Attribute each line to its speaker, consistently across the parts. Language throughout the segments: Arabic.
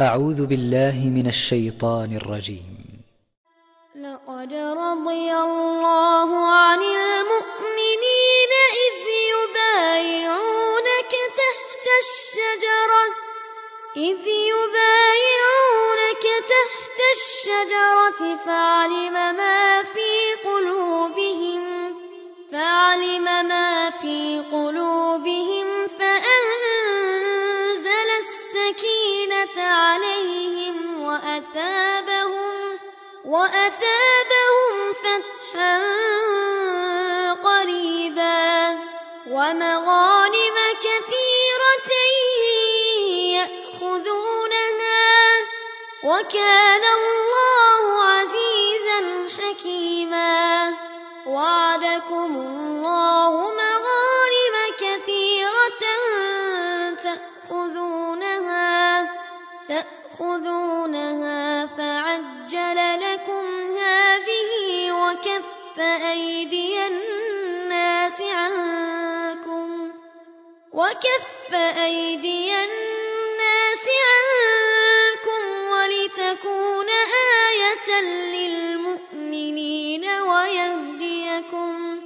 Speaker 1: أعوذ بالله من الشيطان الرجيم.
Speaker 2: لقد رضي الله عن المؤمنين إذ يبايعونك تحت الشجرة إذ يبايعونك تحت الشجرة فعلم ما في قلوبهم فعلم ما في قلوبهم عليهم وأثابهم وأثابهم فتحا قريبا. ومغانم كثيرة يأخذونها وكان الله عزيزا حكيما. وعدكم الله مغانم أيدي الناس عنكم وكف أيدي الناس عنكم ولتكون آية للمؤمنين ويهديكم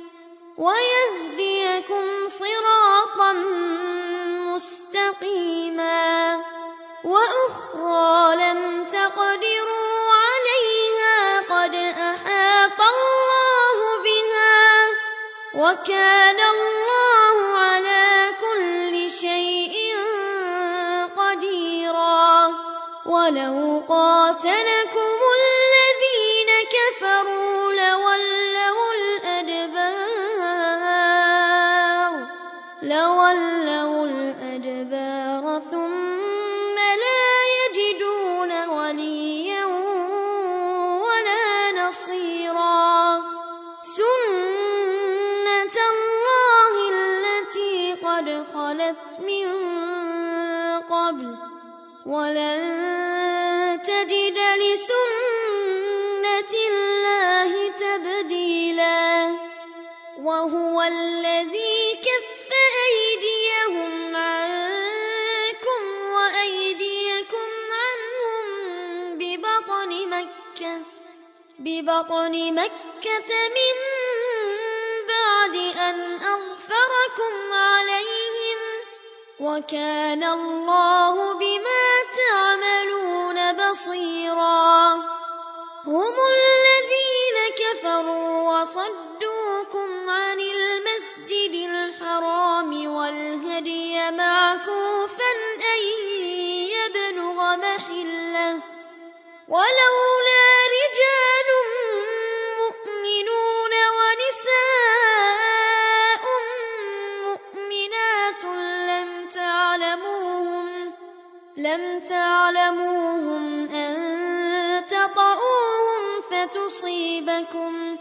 Speaker 2: ويهديكم صراطا مستقيما وأخرى لم تقدروا وكان الله على كل شيء قديرا ولو قاتلكم قبل ولن تجد لسنة الله تبديلا وهو الذي كف أيديهم عنكم وأيديكم عنهم ببطن مكة ببطن مكة من وكان الله بما تعملون بصيرا. هم الذين كفروا وصدوكم عن المسجد الحرام والهدي معكوفا أن يبلغ محله. ولولا لم تعلموهم أن تطؤوهم فتصيبكم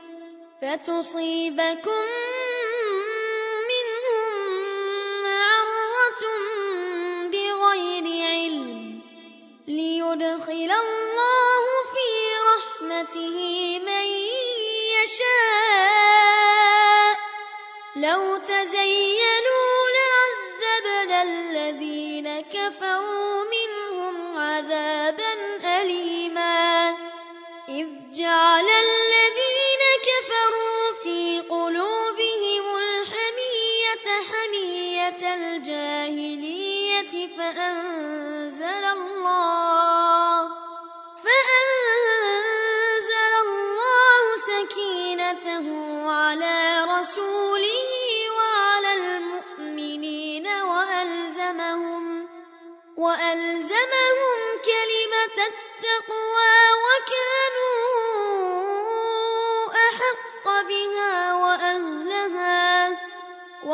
Speaker 2: فتصيبكم منهم معرة بغير علم ليدخل الله في رحمته من يشاء لو تزينوا لعذبنا الذين كفروا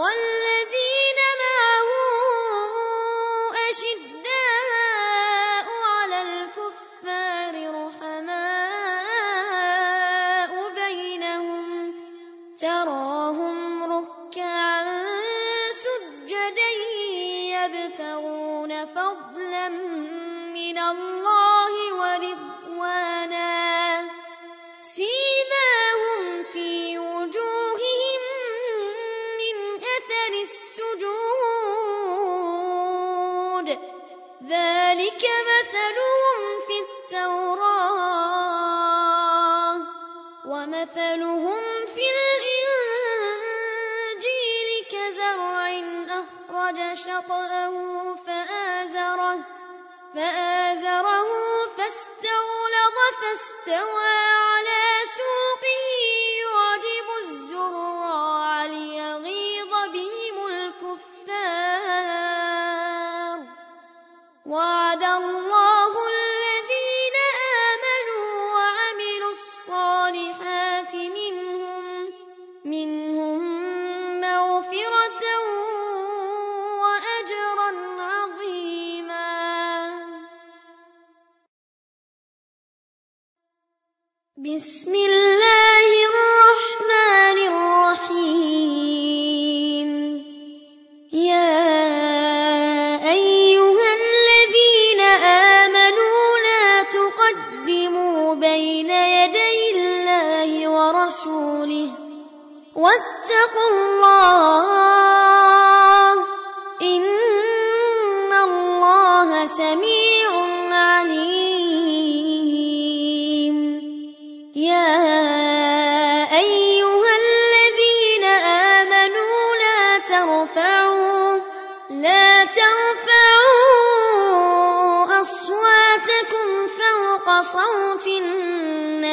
Speaker 2: والذين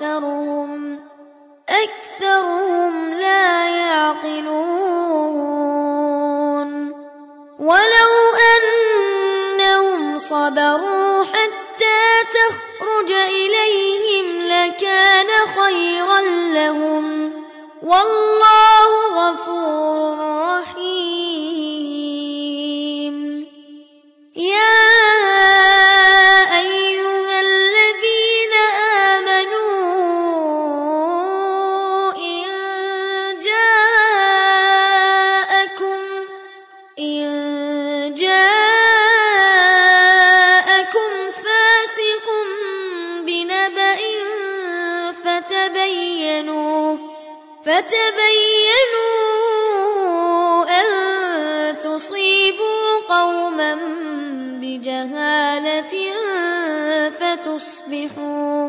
Speaker 2: أكثرهم أكثرهم لا يعقلون. ولو أنهم صبروا حتى تخرج إليهم لكان خيرا لهم. والله غفور رحيم. يا تبينوا أن تصيبوا قوما بجهالة فتصبحوا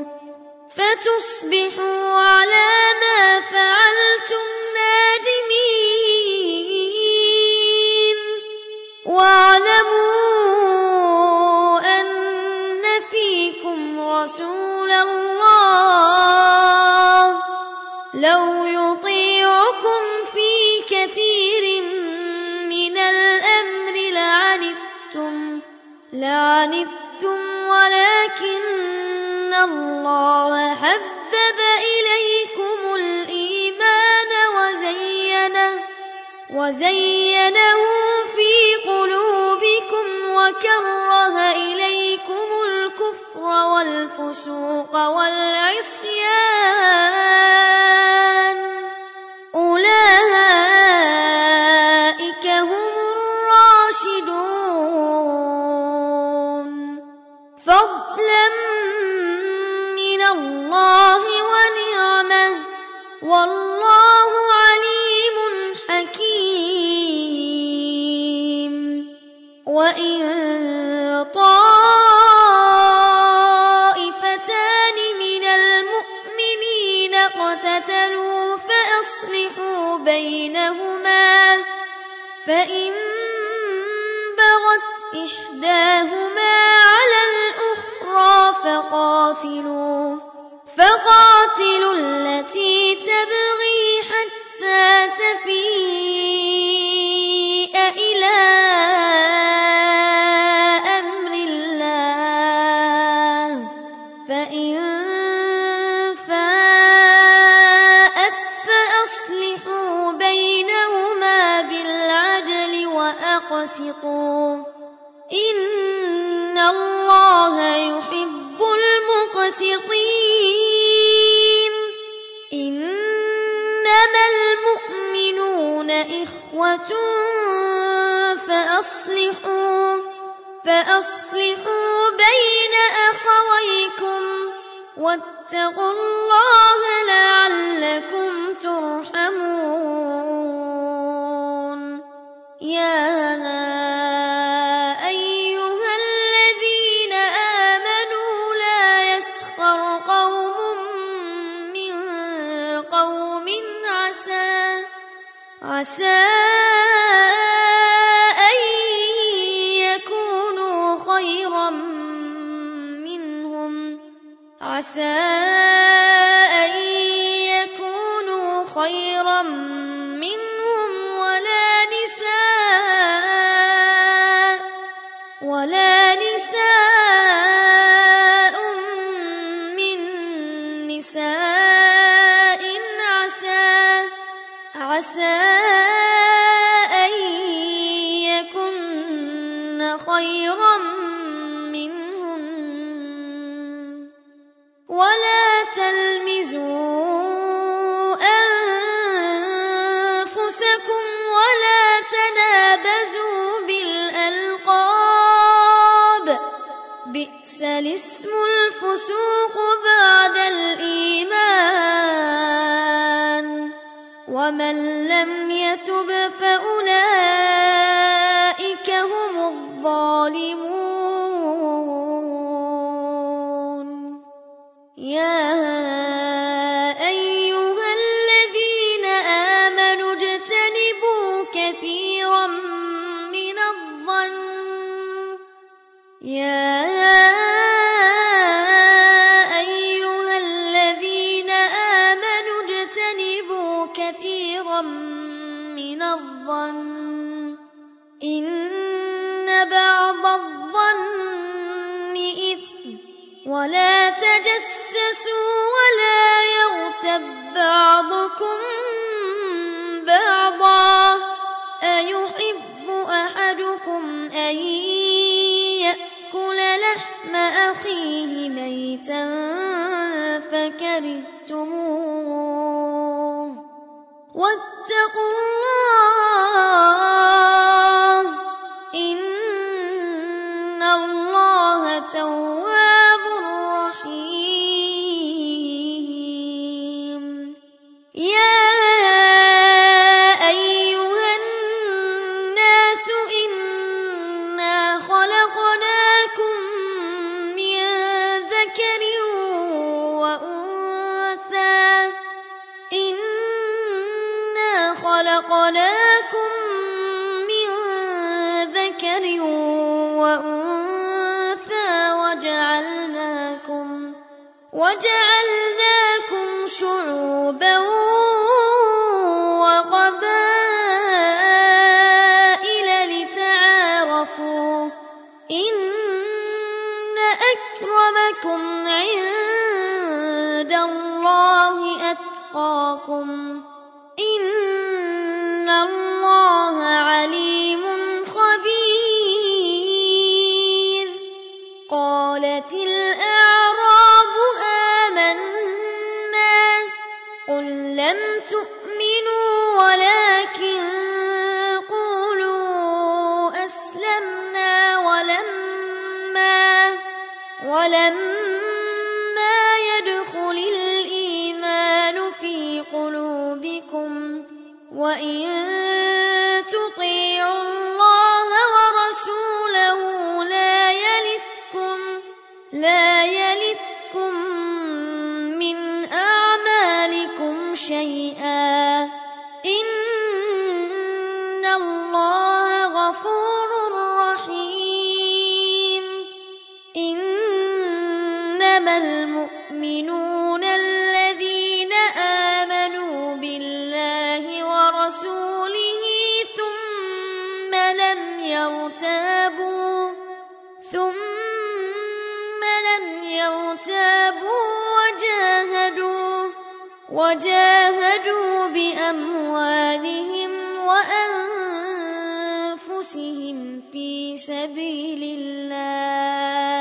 Speaker 2: فتصبحوا على ما فعلتم نادمين واعلموا أن فيكم رسول الله لو وزينه في قلوبكم وكره إليكم الكفر والفسوق والعصيان إحدى فأصلحوا بين أخويكم واتقوا الله لعلكم ترحمون بئس الاسم الفسوق بعد الإيمان ومن لم يتب فأولئك هم الظالمون يا كرهتموه واتقوا الله إن الله توب وتابوا وجاهدوا وجاهدوا بأموالهم وأنفسهم في سبيل الله.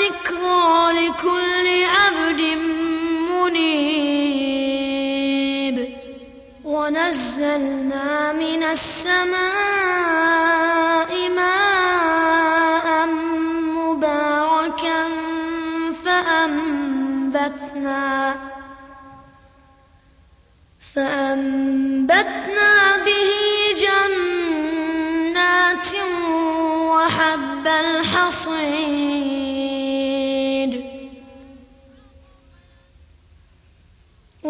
Speaker 2: وذكرى لكل عبد منيب. ونزلنا من السماء ماء مباركا فأنبتنا فأنبتنا به جنات وحب الحصيد.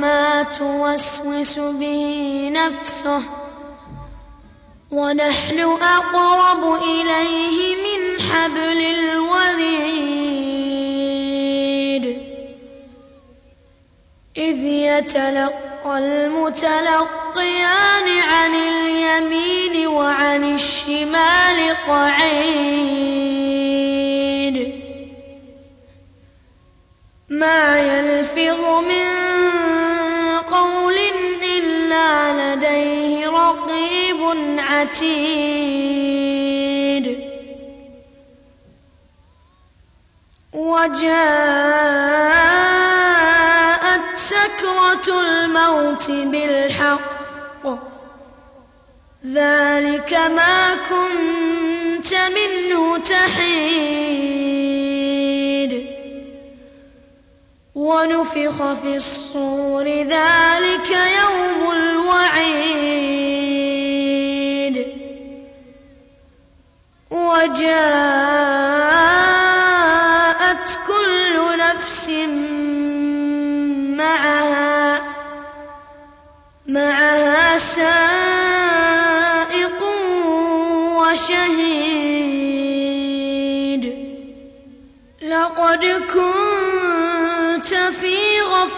Speaker 2: ونعلم ما توسوس به نفسه ونحن أقرب إليه من حبل الوريد. إذ يتلقى المتلقيان عن اليمين وعن الشمال قعيد. ما يلفظ من لديه رقيب عتيد. وجاءت سكرة الموت بالحق. ذلك ما كنت منه تحيد. ونفخ في الصور ذلك يوم الوعيد. وجاءت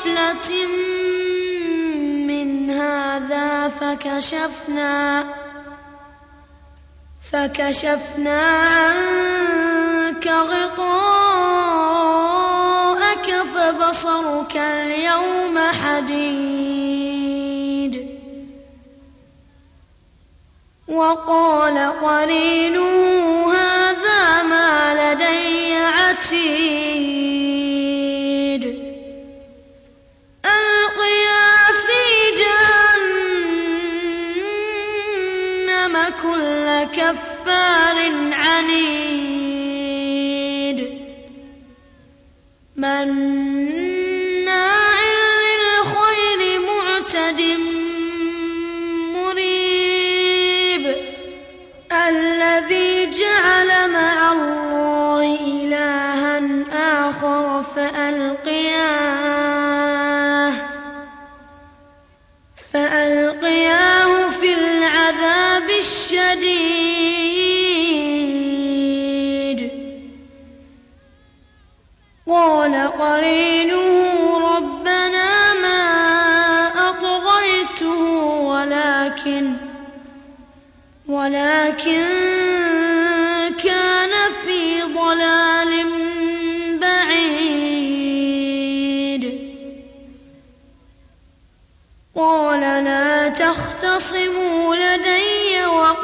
Speaker 2: غفلة من هذا فكشفنا فكشفنا عنك غطاءك فبصرك اليوم حديد. وقال قرينه هذا ما لدي عتيد. جهنم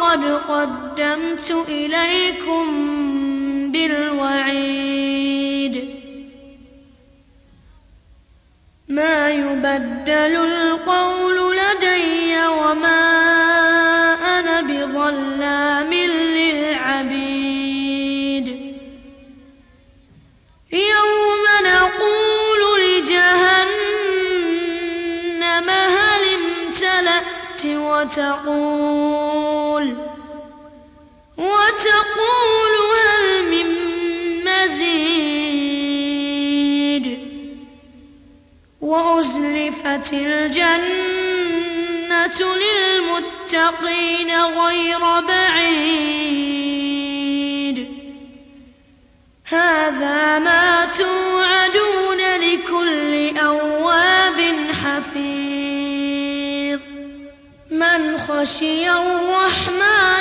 Speaker 2: وقد قدمت إليكم بالوعيد ما يبدل القول لدي وما أنا بظلام للعبيد يوم نقول لجهنم هل امتلأت وتقول وتقول هل من مزيد؟ وأزلفت الجنة للمتقين غير بعيد. هذا ما توعدون خشي الرحمن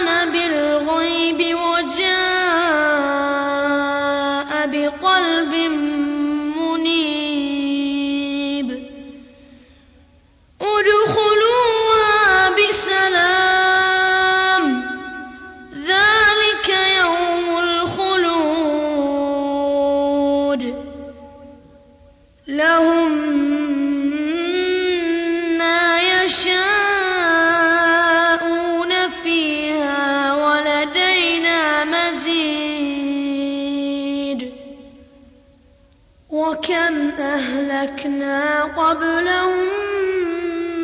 Speaker 2: أهلكنا قبلهم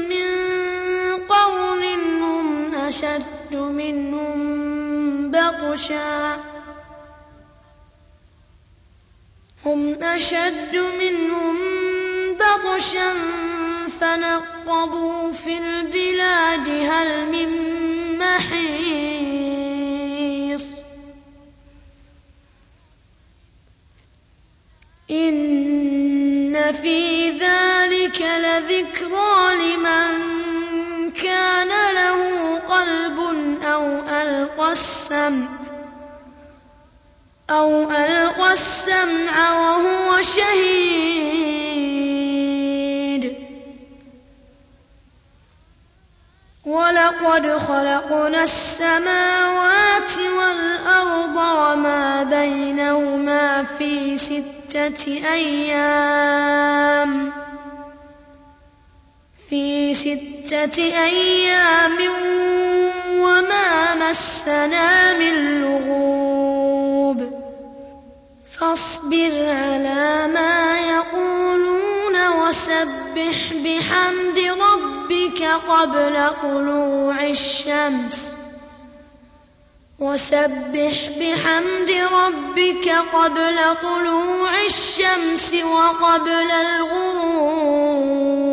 Speaker 2: من قرن هم أشد منهم بطشا. هم أشد منهم بطشا فنقبوا في البلاد هل من محيص السمع أو ألقى السمع وهو شهيد ولقد خلقنا السماوات والأرض وما بينهما في ستة أيام في ستة أيام وما مسنا من لغوب فاصبر على ما يقولون وسبح بحمد ربك قبل طلوع الشمس وسبح بحمد ربك قبل طلوع الشمس وقبل الغروب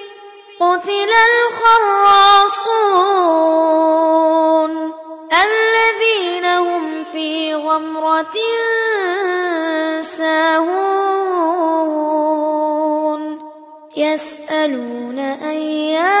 Speaker 2: قتل الخراصون الذين هم في غمرة ساهون يسألون أيان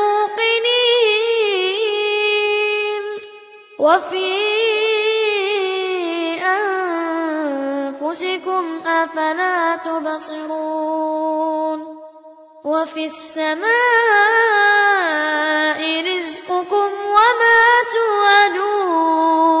Speaker 2: وفي أنفسكم أفلا تبصرون وفي السماء رزقكم وما توعدون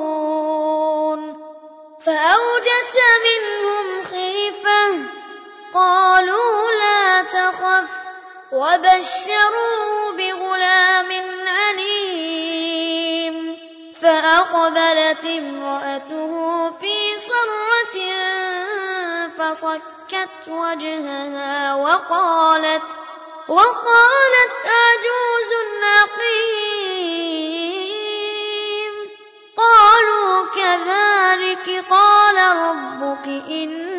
Speaker 2: تأكلون فأوجس منهم خيفة قالوا لا تخف وبشروه بغلام عليم. فأقبلت امرأته في صرة فصكت وجهها وقالت وقالت أعجوز عقيم؟ قال ربك إن